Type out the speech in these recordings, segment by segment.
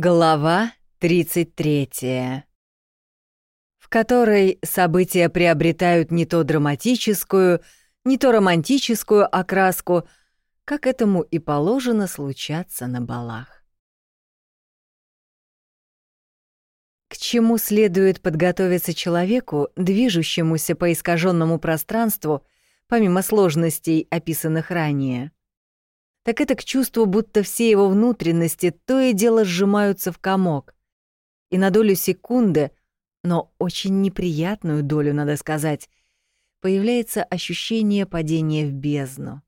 Глава 33. В которой события приобретают не то драматическую, не то романтическую окраску, как этому и положено случаться на балах. К чему следует подготовиться человеку, движущемуся по искаженному пространству, помимо сложностей, описанных ранее? Так это к чувству, будто все его внутренности то и дело сжимаются в комок. И на долю секунды, но очень неприятную долю, надо сказать, появляется ощущение падения в бездну.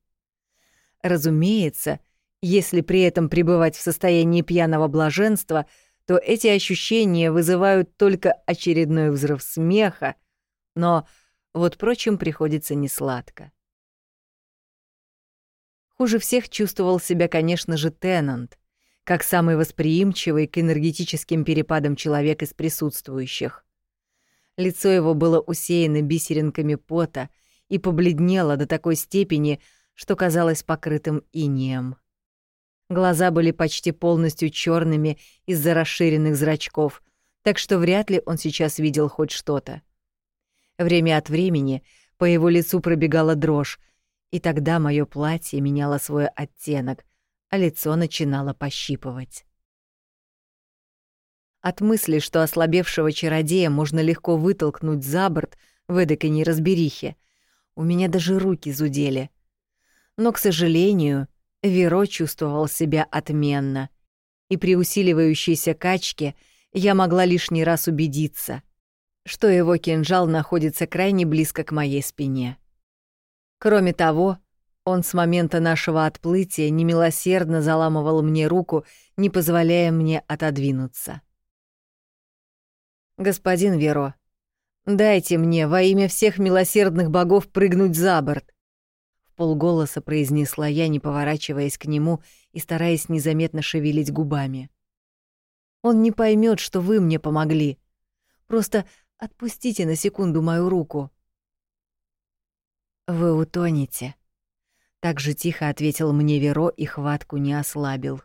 Разумеется, если при этом пребывать в состоянии пьяного блаженства, то эти ощущения вызывают только очередной взрыв смеха, но вот прочим приходится несладко. Хуже всех чувствовал себя, конечно же, Теннант, как самый восприимчивый к энергетическим перепадам человек из присутствующих. Лицо его было усеяно бисеринками пота и побледнело до такой степени, что казалось покрытым инеем. Глаза были почти полностью черными из-за расширенных зрачков, так что вряд ли он сейчас видел хоть что-то. Время от времени по его лицу пробегала дрожь, и тогда мое платье меняло свой оттенок, а лицо начинало пощипывать. От мысли, что ослабевшего чародея можно легко вытолкнуть за борт в эдакой неразберихе, у меня даже руки зудели. Но, к сожалению, Веро чувствовал себя отменно, и при усиливающейся качке я могла лишний раз убедиться, что его кинжал находится крайне близко к моей спине. Кроме того, он с момента нашего отплытия немилосердно заламывал мне руку, не позволяя мне отодвинуться. «Господин Веро, дайте мне во имя всех милосердных богов прыгнуть за борт!» В полголоса произнесла я, не поворачиваясь к нему и стараясь незаметно шевелить губами. «Он не поймет, что вы мне помогли. Просто отпустите на секунду мою руку». «Вы утонете», — так же тихо ответил мне Веро и хватку не ослабил.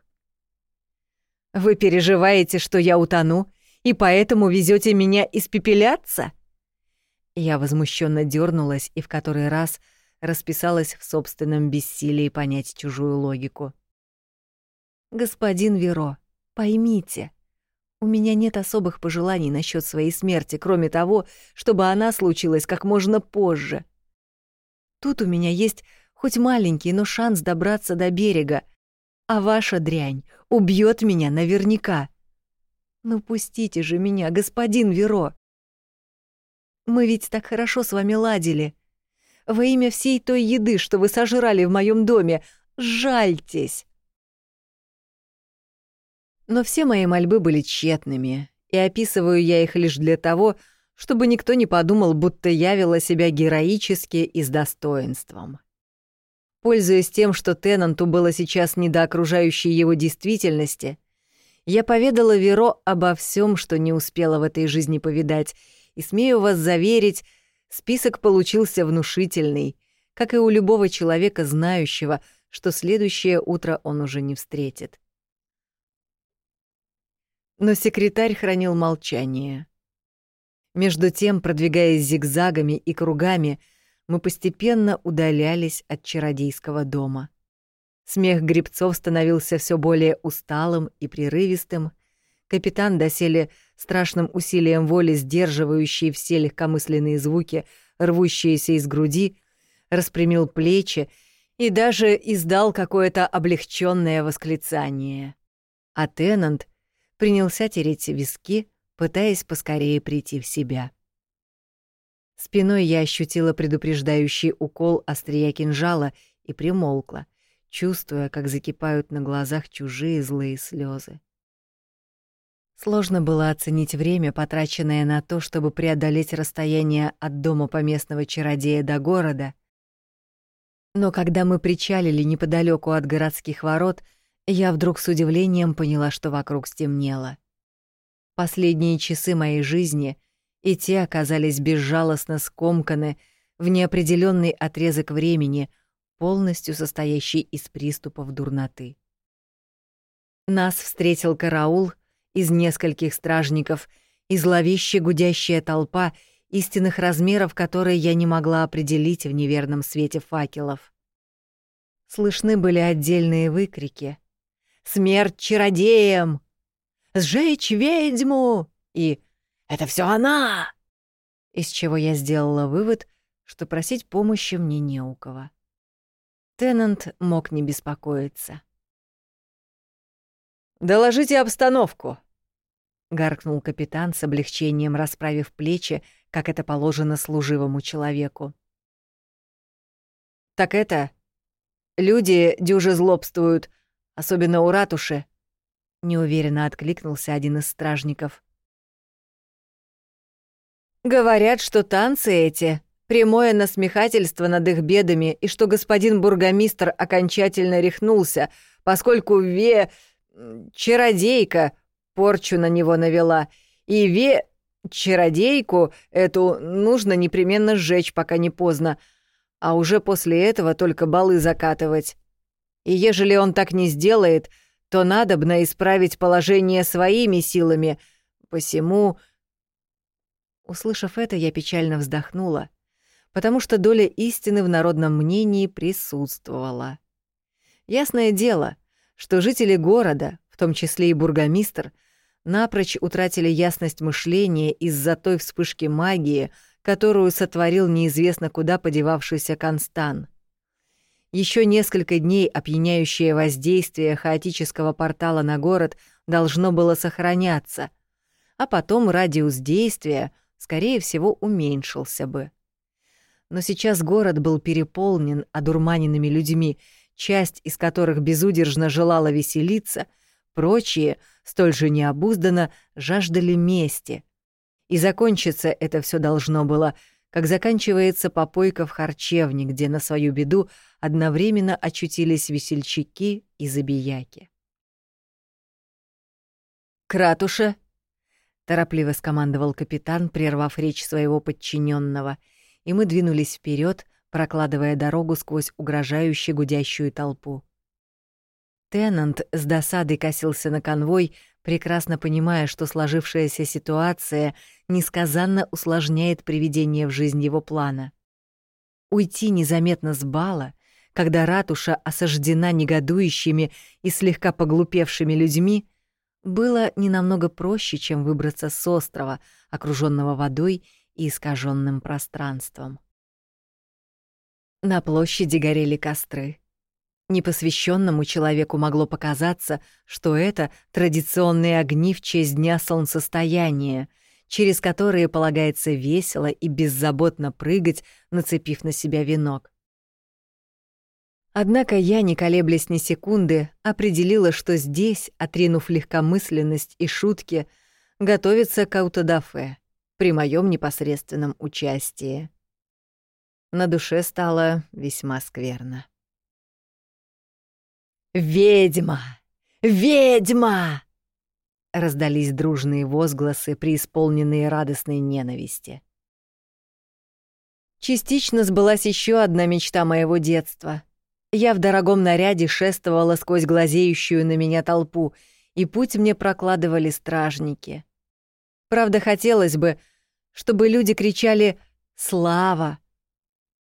«Вы переживаете, что я утону, и поэтому везете меня испепеляться?» Я возмущенно дернулась и в который раз расписалась в собственном бессилии понять чужую логику. «Господин Веро, поймите, у меня нет особых пожеланий насчет своей смерти, кроме того, чтобы она случилась как можно позже. Тут у меня есть хоть маленький, но шанс добраться до берега, а ваша дрянь убьет меня наверняка. Ну пустите же меня, господин Веро. Мы ведь так хорошо с вами ладили. Во имя всей той еды, что вы сожрали в моем доме, жальтесь. Но все мои мольбы были тщетными, и описываю я их лишь для того, чтобы никто не подумал, будто я вела себя героически и с достоинством. Пользуясь тем, что Теннанту было сейчас не до окружающей его действительности, я поведала Веро обо всем, что не успела в этой жизни повидать, и смею вас заверить, список получился внушительный, как и у любого человека, знающего, что следующее утро он уже не встретит. Но секретарь хранил молчание. Между тем, продвигаясь зигзагами и кругами, мы постепенно удалялись от чародейского дома. Смех грибцов становился все более усталым и прерывистым. Капитан, доселе страшным усилием воли сдерживающий все легкомысленные звуки, рвущиеся из груди, распрямил плечи и даже издал какое-то облегченное восклицание. А Теннант принялся тереть виски, пытаясь поскорее прийти в себя. Спиной я ощутила предупреждающий укол острия кинжала и примолкла, чувствуя, как закипают на глазах чужие злые слезы. Сложно было оценить время, потраченное на то, чтобы преодолеть расстояние от дома поместного чародея до города. Но когда мы причалили неподалеку от городских ворот, я вдруг с удивлением поняла, что вокруг стемнело. Последние часы моей жизни и те оказались безжалостно скомканы в неопределенный отрезок времени, полностью состоящий из приступов дурноты. Нас встретил караул из нескольких стражников и зловеще гудящая толпа, истинных размеров которой я не могла определить в неверном свете факелов. Слышны были отдельные выкрики. «Смерть чародеям!» «Сжечь ведьму!» и «Это все она!» Из чего я сделала вывод, что просить помощи мне не у кого. Теннант мог не беспокоиться. «Доложите обстановку!» — гаркнул капитан с облегчением, расправив плечи, как это положено служивому человеку. «Так это, Люди дюже злобствуют, особенно у ратуши. Неуверенно откликнулся один из стражников. Говорят, что танцы эти — прямое насмехательство над их бедами, и что господин бургомистр окончательно рехнулся, поскольку Ве... чародейка порчу на него навела, и Ве... чародейку эту нужно непременно сжечь, пока не поздно — а уже после этого только балы закатывать. И ежели он так не сделает, то надобно исправить положение своими силами, посему... Услышав это, я печально вздохнула, потому что доля истины в народном мнении присутствовала. Ясное дело, что жители города, в том числе и бургомистр, напрочь утратили ясность мышления из-за той вспышки магии, которую сотворил неизвестно куда подевавшийся Констан. Еще несколько дней опьяняющее воздействие хаотического портала на город должно было сохраняться, а потом радиус действия, скорее всего, уменьшился бы. Но сейчас город был переполнен одурманенными людьми, часть из которых безудержно желала веселиться, прочие, столь же необузданно, жаждали мести — и закончиться это все должно было, как заканчивается попойка в харчевне, где на свою беду одновременно очутились весельчаки и забияки. «Кратуша!» — торопливо скомандовал капитан, прервав речь своего подчиненного, и мы двинулись вперед, прокладывая дорогу сквозь угрожающе гудящую толпу. Теннант с досадой косился на конвой, прекрасно понимая, что сложившаяся ситуация несказанно усложняет приведение в жизнь его плана. Уйти незаметно с бала, когда ратуша осаждена негодующими и слегка поглупевшими людьми, было не намного проще, чем выбраться с острова, окруженного водой и искаженным пространством. На площади горели костры. Непосвященному человеку могло показаться, что это традиционные огни в честь дня солнцестояния, через которые полагается весело и беззаботно прыгать, нацепив на себя венок. Однако я, не колеблясь ни секунды, определила, что здесь, отринув легкомысленность и шутки, готовится к аутодафе при моем непосредственном участии. На душе стало весьма скверно. «Ведьма! Ведьма!» Раздались дружные возгласы, преисполненные радостной ненависти. Частично сбылась еще одна мечта моего детства. Я в дорогом наряде шествовала сквозь глазеющую на меня толпу, и путь мне прокладывали стражники. Правда, хотелось бы, чтобы люди кричали «Слава!»,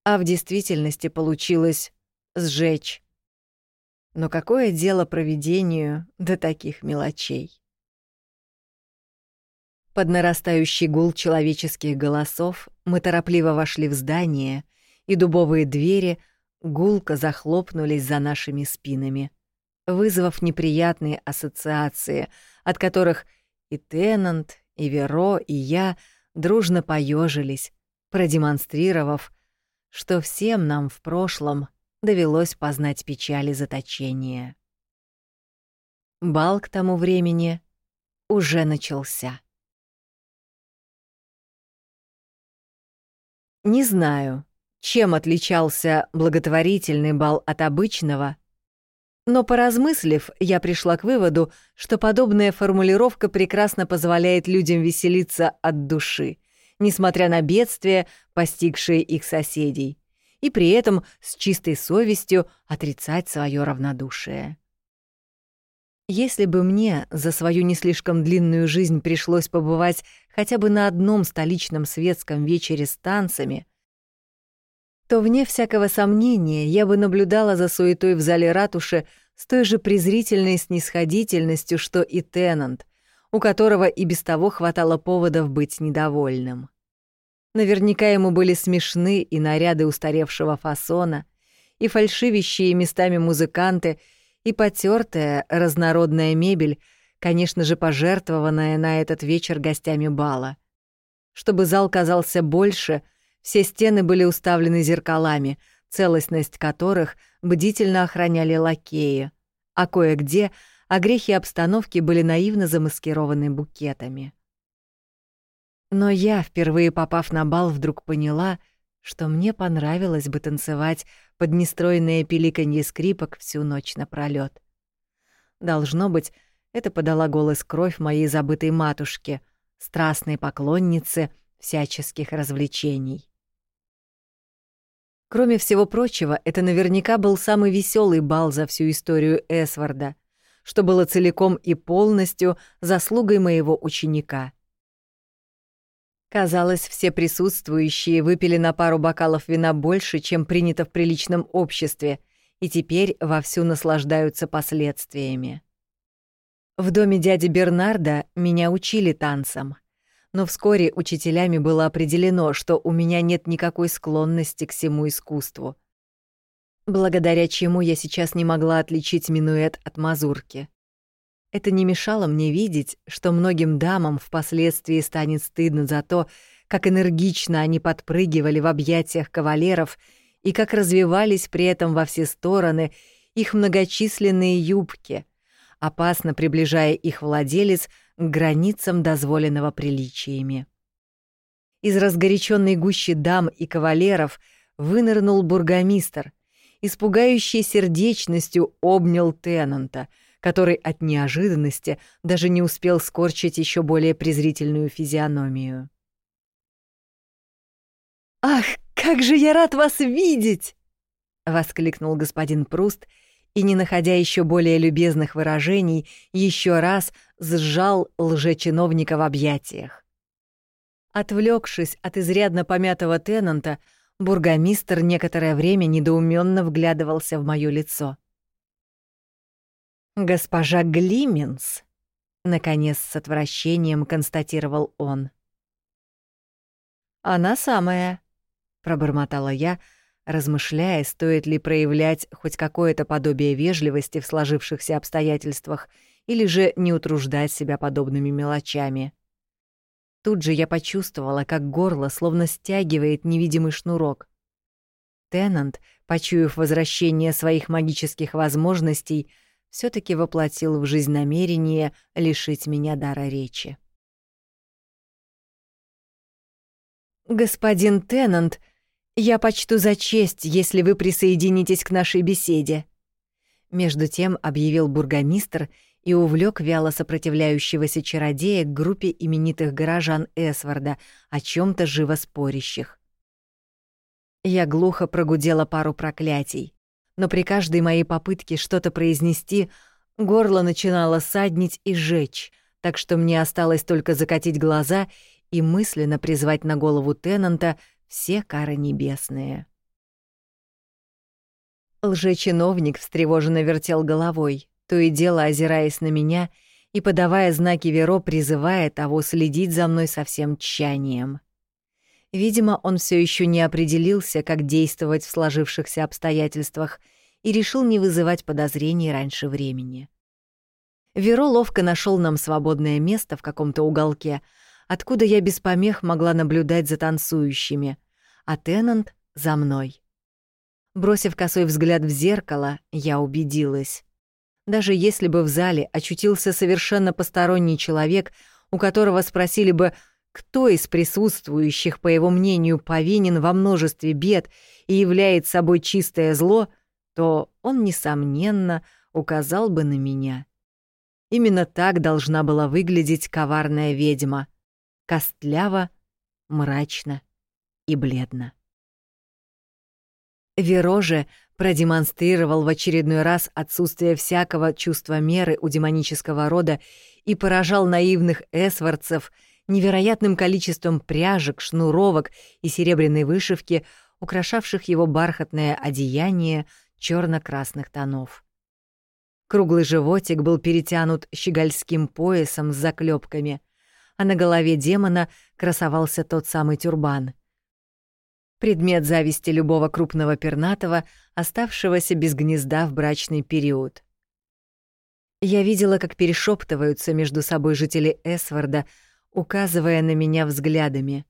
а в действительности получилось «Сжечь». Но какое дело проведению до таких мелочей? Под нарастающий гул человеческих голосов мы торопливо вошли в здание, и дубовые двери гулко захлопнулись за нашими спинами, вызвав неприятные ассоциации, от которых и Теннант, и Веро, и я дружно поежились, продемонстрировав, что всем нам в прошлом довелось познать печали заточения. Бал к тому времени уже начался. Не знаю, чем отличался благотворительный бал от обычного, но поразмыслив, я пришла к выводу, что подобная формулировка прекрасно позволяет людям веселиться от души, несмотря на бедствия, постигшие их соседей и при этом с чистой совестью отрицать свое равнодушие. Если бы мне за свою не слишком длинную жизнь пришлось побывать хотя бы на одном столичном светском вечере с танцами, то, вне всякого сомнения, я бы наблюдала за суетой в зале ратуши с той же презрительной снисходительностью, что и Теннант, у которого и без того хватало поводов быть недовольным. Наверняка ему были смешны и наряды устаревшего фасона, и фальшивящие местами музыканты, и потертая разнородная мебель, конечно же, пожертвованная на этот вечер гостями бала. Чтобы зал казался больше, все стены были уставлены зеркалами, целостность которых бдительно охраняли лакеи, а кое-где огрехи обстановки были наивно замаскированы букетами. Но я, впервые попав на бал, вдруг поняла, что мне понравилось бы танцевать под нестроенное пиликанье скрипок всю ночь напролёт. Должно быть, это подала голос кровь моей забытой матушке, страстной поклоннице всяческих развлечений. Кроме всего прочего, это наверняка был самый веселый бал за всю историю Эсварда, что было целиком и полностью заслугой моего ученика. Казалось, все присутствующие выпили на пару бокалов вина больше, чем принято в приличном обществе, и теперь вовсю наслаждаются последствиями. В доме дяди Бернарда меня учили танцам, но вскоре учителями было определено, что у меня нет никакой склонности к всему искусству, благодаря чему я сейчас не могла отличить минуэт от мазурки. Это не мешало мне видеть, что многим дамам впоследствии станет стыдно за то, как энергично они подпрыгивали в объятиях кавалеров и как развивались при этом во все стороны их многочисленные юбки, опасно приближая их владелец к границам дозволенного приличиями. Из разгоряченной гущи дам и кавалеров вынырнул бургомистр, испугающий сердечностью обнял Теннанта — который от неожиданности даже не успел скорчить еще более презрительную физиономию. «Ах, как же я рад вас видеть!» — воскликнул господин Пруст и, не находя еще более любезных выражений, еще раз сжал лжечиновника в объятиях. Отвлекшись от изрядно помятого тенанта, бургомистр некоторое время недоуменно вглядывался в мое лицо. «Госпожа Глименс», — наконец с отвращением констатировал он. «Она самая», — пробормотала я, размышляя, стоит ли проявлять хоть какое-то подобие вежливости в сложившихся обстоятельствах или же не утруждать себя подобными мелочами. Тут же я почувствовала, как горло словно стягивает невидимый шнурок. Теннант, почуяв возвращение своих магических возможностей, — все таки воплотил в жизнь намерение лишить меня дара речи. «Господин Теннант, я почту за честь, если вы присоединитесь к нашей беседе», между тем объявил бургомистр и увлек вяло сопротивляющегося чародея к группе именитых горожан Эсварда, о чем то живо спорящих. Я глухо прогудела пару проклятий но при каждой моей попытке что-то произнести горло начинало саднить и жечь, так что мне осталось только закатить глаза и мысленно призвать на голову Теннанта все кары небесные. Лжечиновник встревоженно вертел головой, то и дело озираясь на меня и, подавая знаки Веро, призывая того следить за мной со всем тщанием. Видимо, он все еще не определился, как действовать в сложившихся обстоятельствах, и решил не вызывать подозрений раньше времени. Веро ловко нашел нам свободное место в каком-то уголке, откуда я без помех могла наблюдать за танцующими, а Теннант — за мной. Бросив косой взгляд в зеркало, я убедилась. Даже если бы в зале очутился совершенно посторонний человек, у которого спросили бы — кто из присутствующих, по его мнению, повинен во множестве бед и является собой чистое зло, то он, несомненно, указал бы на меня. Именно так должна была выглядеть коварная ведьма. Костляво, мрачно и бледно. Веро же продемонстрировал в очередной раз отсутствие всякого чувства меры у демонического рода и поражал наивных эсвардцев невероятным количеством пряжек, шнуровок и серебряной вышивки, украшавших его бархатное одеяние черно красных тонов. Круглый животик был перетянут щегольским поясом с заклепками, а на голове демона красовался тот самый тюрбан. Предмет зависти любого крупного пернатого, оставшегося без гнезда в брачный период. Я видела, как перешептываются между собой жители Эсварда, указывая на меня взглядами.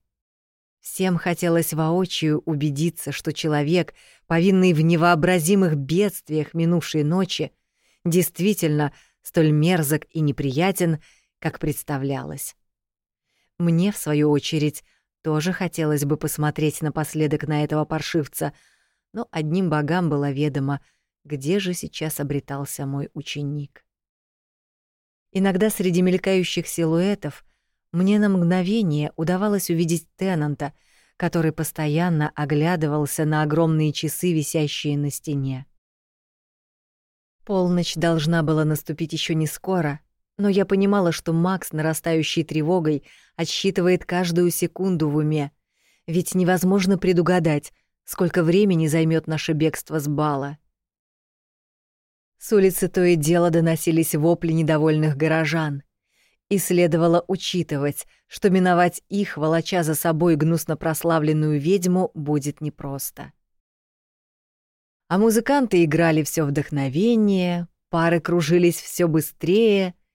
Всем хотелось воочию убедиться, что человек, повинный в невообразимых бедствиях минувшей ночи, действительно столь мерзок и неприятен, как представлялось. Мне, в свою очередь, тоже хотелось бы посмотреть напоследок на этого паршивца, но одним богам было ведомо, где же сейчас обретался мой ученик. Иногда среди мелькающих силуэтов мне на мгновение удавалось увидеть Теннанта, который постоянно оглядывался на огромные часы, висящие на стене. Полночь должна была наступить еще не скоро, но я понимала, что Макс, нарастающей тревогой, отсчитывает каждую секунду в уме, ведь невозможно предугадать, сколько времени займет наше бегство с бала. С улицы то и дело доносились вопли недовольных горожан, и следовало учитывать, что миновать их, волоча за собой гнусно прославленную ведьму, будет непросто. А музыканты играли все вдохновение, пары кружились все быстрее —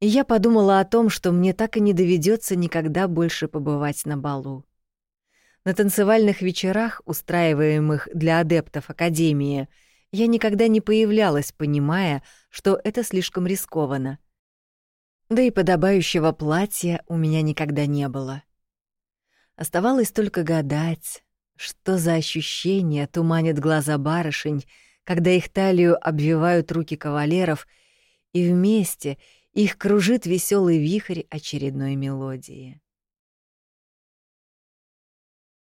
и я подумала о том, что мне так и не доведется никогда больше побывать на балу. На танцевальных вечерах, устраиваемых для адептов Академии, я никогда не появлялась, понимая, что это слишком рискованно. Да и подобающего платья у меня никогда не было. Оставалось только гадать, что за ощущения туманят глаза барышень, когда их талию обвивают руки кавалеров, и вместе — их кружит веселый вихрь очередной мелодии.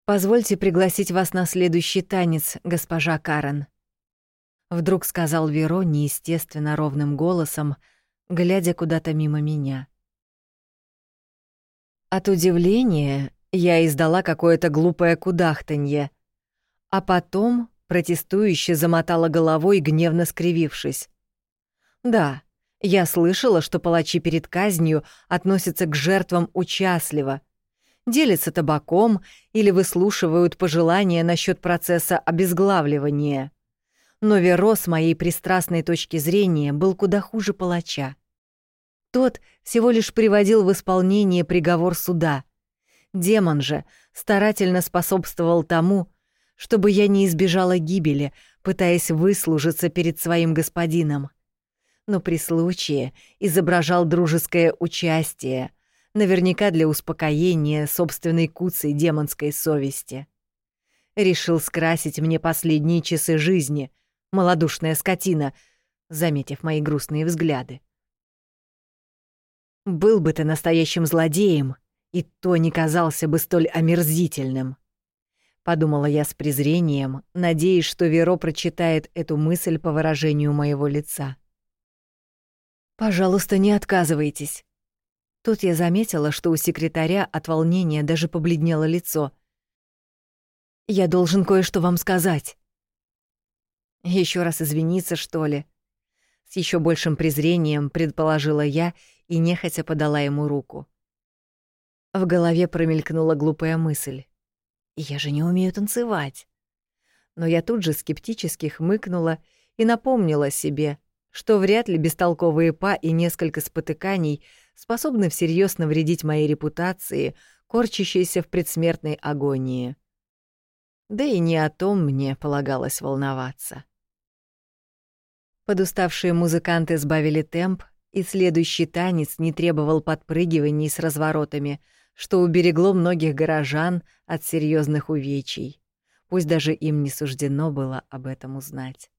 «Позвольте пригласить вас на следующий танец, госпожа Карен», — вдруг сказал Веро неестественно ровным голосом, глядя куда-то мимо меня. От удивления я издала какое-то глупое кудахтанье, а потом протестующе замотала головой, гневно скривившись. «Да, я слышала, что палачи перед казнью относятся к жертвам участливо, делятся табаком или выслушивают пожелания насчет процесса обезглавливания. Но Веро с моей пристрастной точки зрения был куда хуже палача. Тот всего лишь приводил в исполнение приговор суда. Демон же старательно способствовал тому, чтобы я не избежала гибели, пытаясь выслужиться перед своим господином но при случае изображал дружеское участие, наверняка для успокоения собственной куцей демонской совести. Решил скрасить мне последние часы жизни, малодушная скотина, заметив мои грустные взгляды. Был бы ты настоящим злодеем, и то не казался бы столь омерзительным. Подумала я с презрением, надеясь, что Веро прочитает эту мысль по выражению моего лица. «Пожалуйста, не отказывайтесь». Тут я заметила, что у секретаря от волнения даже побледнело лицо. «Я должен кое-что вам сказать». Еще раз извиниться, что ли?» С еще большим презрением предположила я и нехотя подала ему руку. В голове промелькнула глупая мысль. «Я же не умею танцевать». Но я тут же скептически хмыкнула и напомнила себе — что вряд ли бестолковые па и несколько спотыканий способны всерьез навредить моей репутации, корчащейся в предсмертной агонии. Да и не о том мне полагалось волноваться. Подуставшие музыканты сбавили темп, и следующий танец не требовал подпрыгиваний с разворотами, что уберегло многих горожан от серьезных увечий, пусть даже им не суждено было об этом узнать.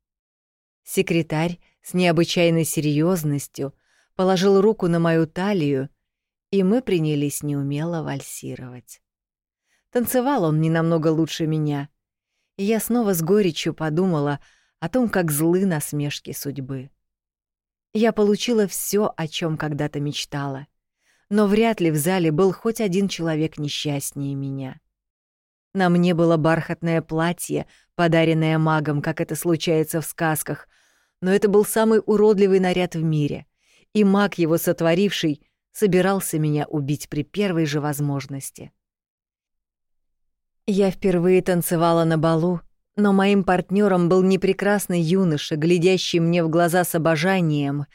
Секретарь с необычайной серьезностью положил руку на мою талию, и мы принялись неумело вальсировать. Танцевал он не намного лучше меня, и я снова с горечью подумала о том, как злы насмешки судьбы. Я получила все, о чем когда-то мечтала, но вряд ли в зале был хоть один человек несчастнее меня. На мне было бархатное платье, подаренное магом, как это случается в сказках, но это был самый уродливый наряд в мире, и маг, его сотворивший, собирался меня убить при первой же возможности. Я впервые танцевала на балу, но моим партнером был не прекрасный юноша, глядящий мне в глаза с обожанием,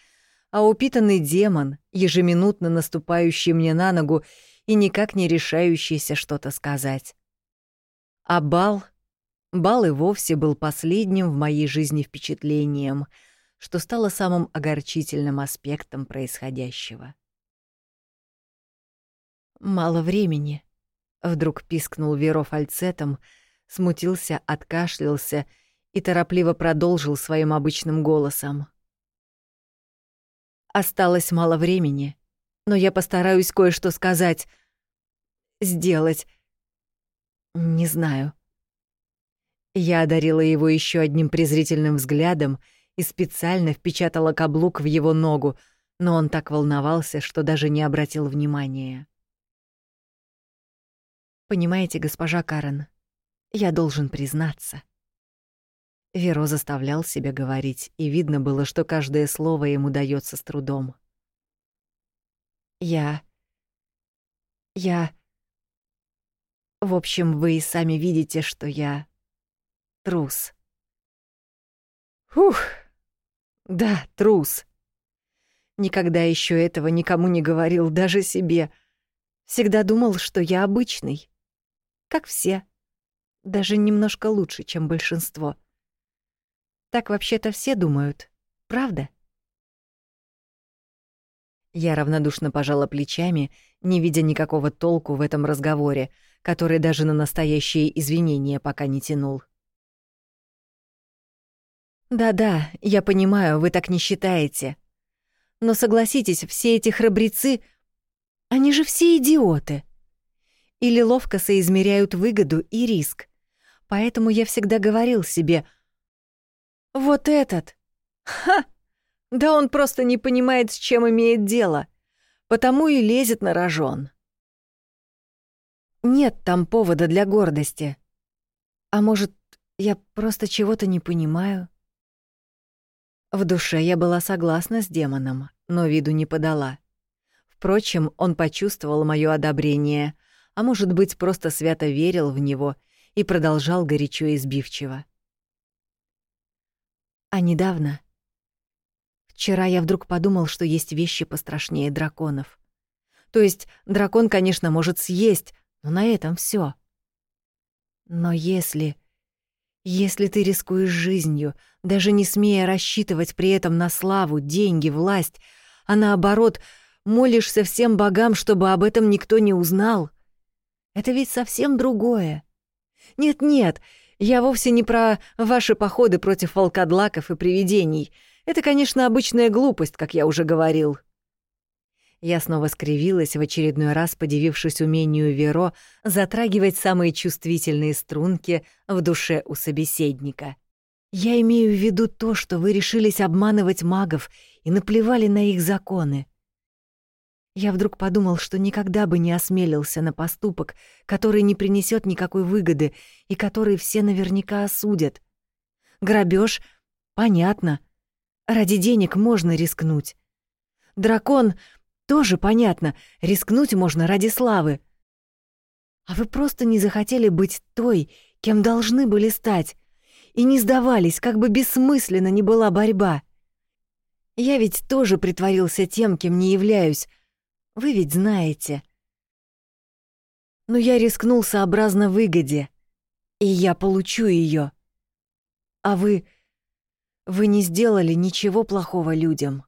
а упитанный демон, ежеминутно наступающий мне на ногу и никак не решающийся что-то сказать. А бал... Бал и вовсе был последним в моей жизни впечатлением, что стало самым огорчительным аспектом происходящего. «Мало времени», — вдруг пискнул Веро фальцетом, смутился, откашлялся и торопливо продолжил своим обычным голосом. «Осталось мало времени, но я постараюсь кое-что сказать, сделать, не знаю. Я одарила его еще одним презрительным взглядом и специально впечатала каблук в его ногу, но он так волновался, что даже не обратил внимания. Понимаете, госпожа Карен, я должен признаться. Веро заставлял себя говорить, и видно было, что каждое слово ему дается с трудом. Я... Я... В общем, вы и сами видите, что я трус. Ух, да, трус. Никогда еще этого никому не говорил, даже себе. Всегда думал, что я обычный. Как все. Даже немножко лучше, чем большинство. Так вообще-то все думают, правда? Я равнодушно пожала плечами, не видя никакого толку в этом разговоре, который даже на настоящие извинения пока не тянул. «Да-да, я понимаю, вы так не считаете. Но согласитесь, все эти храбрецы, они же все идиоты. Или ловко соизмеряют выгоду и риск. Поэтому я всегда говорил себе, «Вот этот! Ха! Да он просто не понимает, с чем имеет дело, потому и лезет на рожон». Нет там повода для гордости. А может, я просто чего-то не понимаю? В душе я была согласна с демоном, но виду не подала. Впрочем, он почувствовал моё одобрение, а может быть, просто свято верил в него и продолжал горячо и избивчиво. А недавно... Вчера я вдруг подумал, что есть вещи пострашнее драконов. То есть дракон, конечно, может съесть, но на этом все. Но если... Если ты рискуешь жизнью, даже не смея рассчитывать при этом на славу, деньги, власть, а наоборот, молишься всем богам, чтобы об этом никто не узнал, это ведь совсем другое. Нет-нет, я вовсе не про ваши походы против волкодлаков и привидений. Это, конечно, обычная глупость, как я уже говорил. Я снова скривилась, в очередной раз подивившись умению Веро затрагивать самые чувствительные струнки в душе у собеседника. «Я имею в виду то, что вы решились обманывать магов и наплевали на их законы. Я вдруг подумал, что никогда бы не осмелился на поступок, который не принесет никакой выгоды и который все наверняка осудят. Грабеж, понятно. Ради денег можно рискнуть. Дракон тоже понятно, рискнуть можно ради славы. А вы просто не захотели быть той, кем должны были стать, и не сдавались, как бы бессмысленно ни была борьба. Я ведь тоже притворился тем, кем не являюсь. Вы ведь знаете. Но я рискнул сообразно выгоде, и я получу ее. А вы... Вы не сделали ничего плохого людям.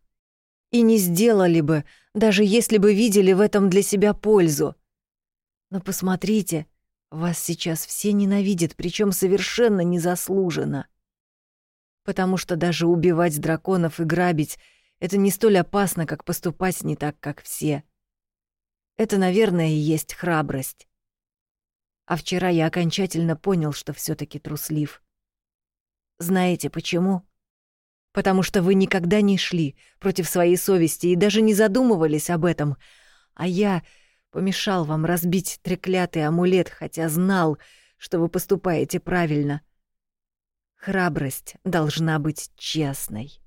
И не сделали бы, даже если бы видели в этом для себя пользу. Но посмотрите, вас сейчас все ненавидят, причем совершенно незаслуженно. Потому что даже убивать драконов и грабить — это не столь опасно, как поступать не так, как все. Это, наверное, и есть храбрость. А вчера я окончательно понял, что все таки труслив. Знаете почему? Потому что вы никогда не шли против своей совести и даже не задумывались об этом, а я помешал вам разбить треклятый амулет, хотя знал, что вы поступаете правильно. Храбрость должна быть честной.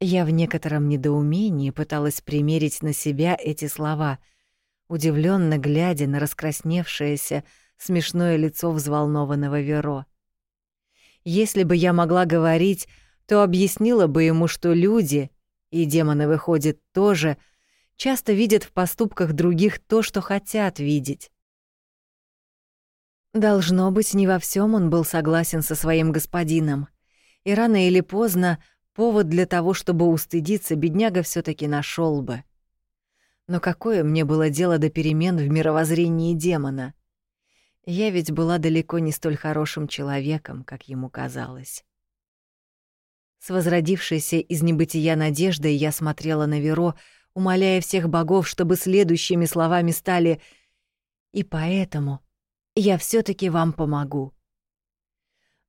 Я в некотором недоумении пыталась примерить на себя эти слова, удивленно глядя на раскрасневшееся, смешное лицо взволнованного Веро. Если бы я могла говорить, то объяснила бы ему, что люди, и демоны выходят тоже, часто видят в поступках других то, что хотят видеть. Должно быть, не во всем он был согласен со своим господином, и рано или поздно повод для того, чтобы устыдиться, бедняга все таки нашел бы. Но какое мне было дело до перемен в мировоззрении демона? Я ведь была далеко не столь хорошим человеком, как ему казалось. С возродившейся из небытия надеждой я смотрела на Веро, умоляя всех богов, чтобы следующими словами стали «И поэтому я все таки вам помогу».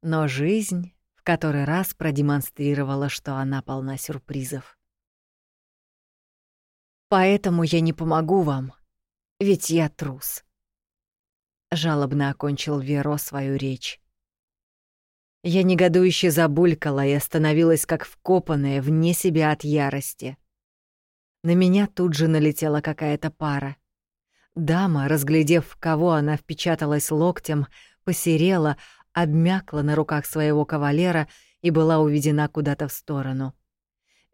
Но жизнь в который раз продемонстрировала, что она полна сюрпризов. «Поэтому я не помогу вам, ведь я трус», — жалобно окончил Веро свою речь. Я негодующе забулькала и остановилась как вкопанная вне себя от ярости. На меня тут же налетела какая-то пара. Дама, разглядев, в кого она впечаталась локтем, посерела, обмякла на руках своего кавалера и была уведена куда-то в сторону.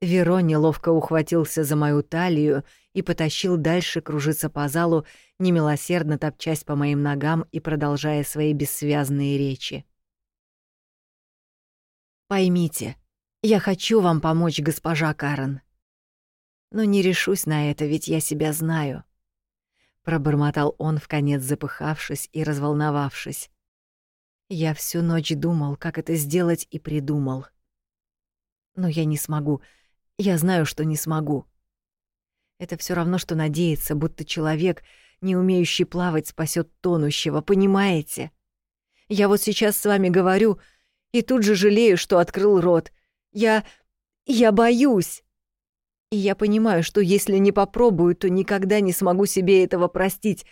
Веро неловко ухватился за мою талию и потащил дальше кружиться по залу, немилосердно топчась по моим ногам и продолжая свои бессвязные речи. «Поймите, я хочу вам помочь, госпожа Карен. Но не решусь на это, ведь я себя знаю», — пробормотал он, в конец запыхавшись и разволновавшись. Я всю ночь думал, как это сделать, и придумал. Но я не смогу. Я знаю, что не смогу. Это все равно, что надеяться, будто человек, не умеющий плавать, спасет тонущего, понимаете? Я вот сейчас с вами говорю и тут же жалею, что открыл рот. Я... я боюсь. И я понимаю, что если не попробую, то никогда не смогу себе этого простить.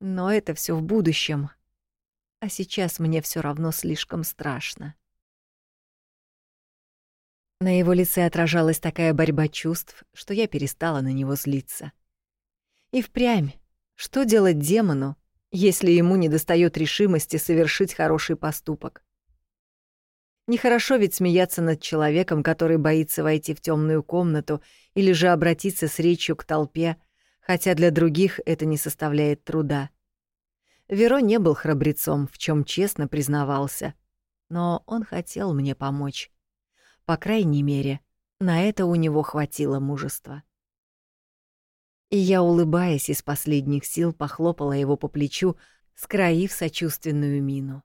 Но это все в будущем а сейчас мне все равно слишком страшно. На его лице отражалась такая борьба чувств, что я перестала на него злиться. И впрямь, что делать демону, если ему недостает решимости совершить хороший поступок? Нехорошо ведь смеяться над человеком, который боится войти в темную комнату или же обратиться с речью к толпе, хотя для других это не составляет труда. Веро не был храбрецом, в чем честно признавался. Но он хотел мне помочь. По крайней мере, на это у него хватило мужества. И я, улыбаясь из последних сил, похлопала его по плечу, скроив сочувственную мину.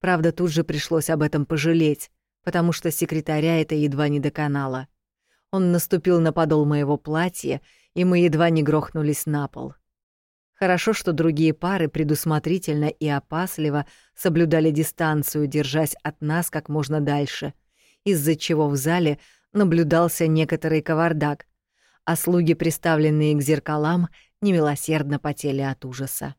Правда, тут же пришлось об этом пожалеть, потому что секретаря это едва не доконало. Он наступил на подол моего платья, и мы едва не грохнулись на пол. Хорошо, что другие пары предусмотрительно и опасливо соблюдали дистанцию, держась от нас как можно дальше, из-за чего в зале наблюдался некоторый кавардак, а слуги, приставленные к зеркалам, немилосердно потели от ужаса.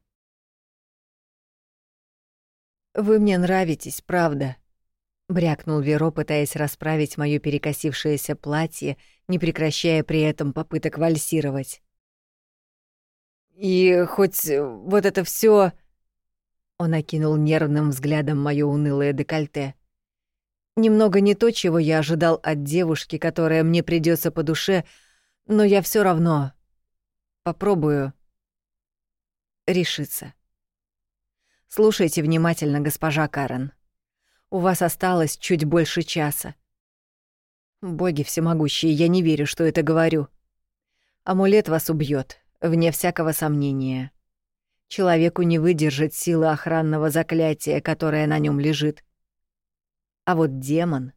«Вы мне нравитесь, правда?» — брякнул Веро, пытаясь расправить моё перекосившееся платье, не прекращая при этом попыток вальсировать. И хоть вот это все, Он окинул нервным взглядом моё унылое декольте. Немного не то, чего я ожидал от девушки, которая мне придется по душе, но я все равно попробую решиться. Слушайте внимательно, госпожа Карен. У вас осталось чуть больше часа. Боги всемогущие, я не верю, что это говорю. Амулет вас убьет, вне всякого сомнения. Человеку не выдержать силы охранного заклятия, которое на нем лежит. А вот демон...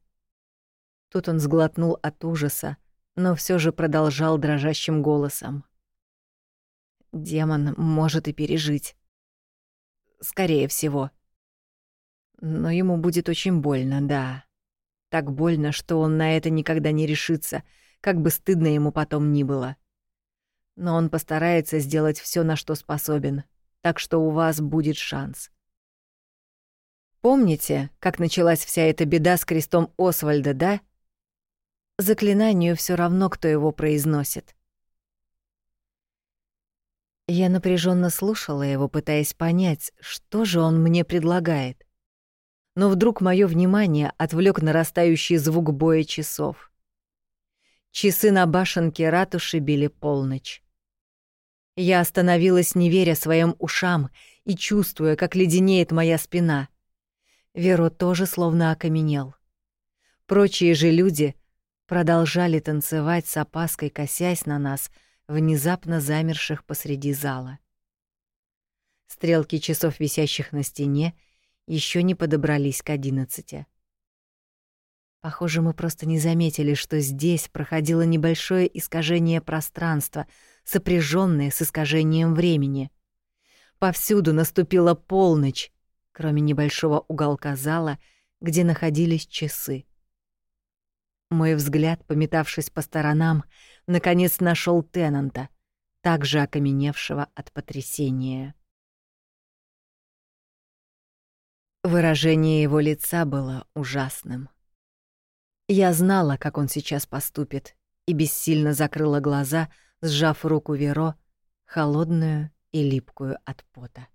Тут он сглотнул от ужаса, но все же продолжал дрожащим голосом. Демон может и пережить. Скорее всего. Но ему будет очень больно, да. Так больно, что он на это никогда не решится, как бы стыдно ему потом ни было. Но он постарается сделать все, на что способен, так что у вас будет шанс. Помните, как началась вся эта беда с крестом Освальда, да? Заклинанию все равно, кто его произносит. Я напряженно слушала его, пытаясь понять, что же он мне предлагает. Но вдруг мое внимание отвлек нарастающий звук боя часов. Часы на башенке ратуши били полночь. Я остановилась, не веря своим ушам и чувствуя, как леденеет моя спина. Веро тоже словно окаменел. Прочие же люди продолжали танцевать с опаской, косясь на нас — внезапно замерших посреди зала. Стрелки часов, висящих на стене, еще не подобрались к одиннадцати. Похоже, мы просто не заметили, что здесь проходило небольшое искажение пространства, сопряженное с искажением времени. Повсюду наступила полночь, кроме небольшого уголка зала, где находились часы. Мой взгляд, пометавшись по сторонам, наконец нашел Теннанта, также окаменевшего от потрясения. Выражение его лица было ужасным. Я знала, как он сейчас поступит, и бессильно закрыла глаза, сжав руку Веро, холодную и липкую от пота.